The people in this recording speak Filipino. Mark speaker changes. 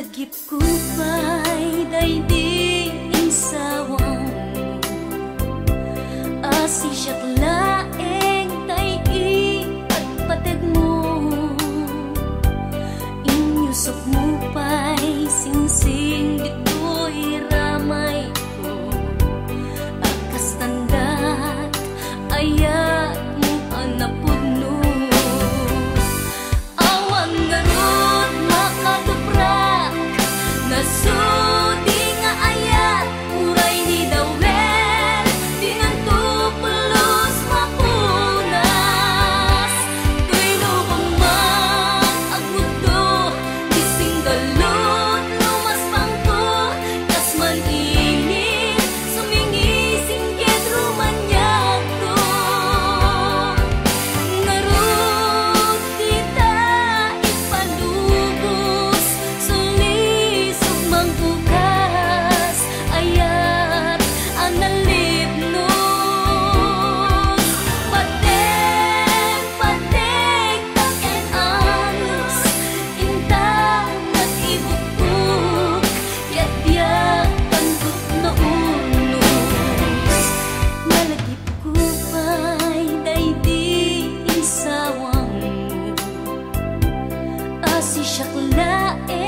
Speaker 1: Nagkupay daigdig insawang Asi siya't laeng 答え